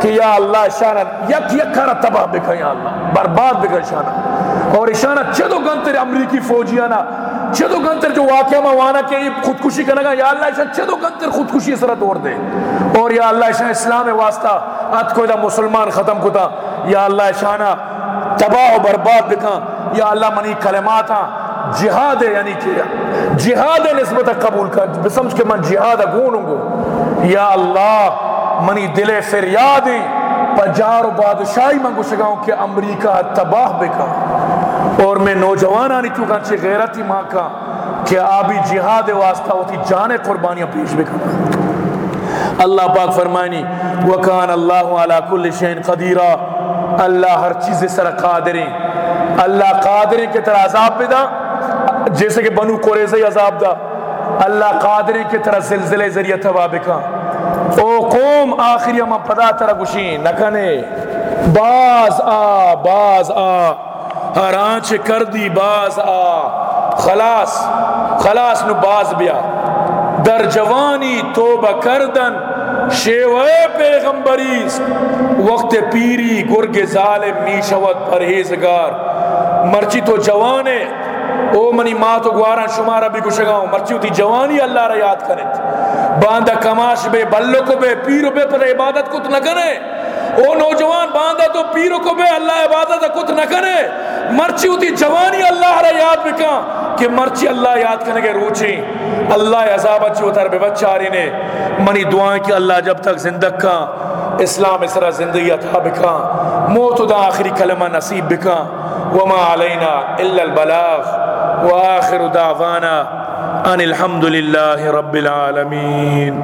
[SPEAKER 1] کہ یا اللہ شانہ، یک یک کھانا تباہ بکھا یا اللہ، برباد بکھا شانہ۔ اور اشانہ چدو گنتر امریکی فوجیانا چدو گنتر جو واقعہ موانا کہ خودکشی کرنے گا، یا اللہ اشان چدو گنتر خودکشی سرہ دور دے۔ اور یا اللہ اشان اسلام واسطہ ات کو دا مسلمان ختم کتا۔ یا اللہ اشانہ تباہ و برباد بکا۔ یا اللہ منی کلماتا ہاں جہاد ہے یعنی کہ جہاد ہے نسبت قبول کر۔ بسمجھ کے من جہاد گونوں گو۔ یا اللہ منی دل فریادی پجار و بادشاہی من گوشگاؤں کہ امریکہ تباہ بکا۔ اور میں نوجوان آنی تو کانچے غیرتی ماں کا کہ آبی جہاد واسطہ ہوتی جانے قربانیاں پیش بکا۔ اللہ پاک فرمائنی، وکان اللہ علی کل شین قدیرہ اللہ ہر چیز سر قادریں۔ اللہ قادریں کے طرح عذاب بدا جیسے کہ بنو قریضہ عذاب دا۔ اللہ قادریں کے طرح زلزلے ذریعہ تباہ بکا۔ او قوم، آخری ہم پدا طرح گشین نکنے باز آ باز آ۔ ہر آنچ کر دی، باز آ۔ خلاص خلاص نو باز بیا۔ در جوانی توبہ کردن شیوے پیغمبری وقت پیری گرگ ظالم میشوت پرہیزگار۔ مرچی تو جوانے، او منی ماں تو گوارا شمارا بھی گشگاؤں مرچی ہوتی جوانی اللہ را یاد کرے۔ باندہ کماش بے بلو کو بے، پیرو بے، پر عبادت کت نہ کرے۔ او نوجوان باندہ تو پیرو کو بے اللہ عبادت کت نہ کرے۔ مرچی ہوتی جوانی اللہ را یاد بکا کہ مرچی اللہ یاد کرنے کے روچی۔ اللہ عذاب اچھی ہوتا رہے بچہ آ نے۔ منی دعائیں کہ اللہ جب تک زندگ کا اسلام اس طرح زندگی عطا بکا۔ موت دا آخری کلمہ نصیب بکا۔ وما علینا الا البلاغ۔ وآخر دعوانا ان الحمد للہ رب العالمین۔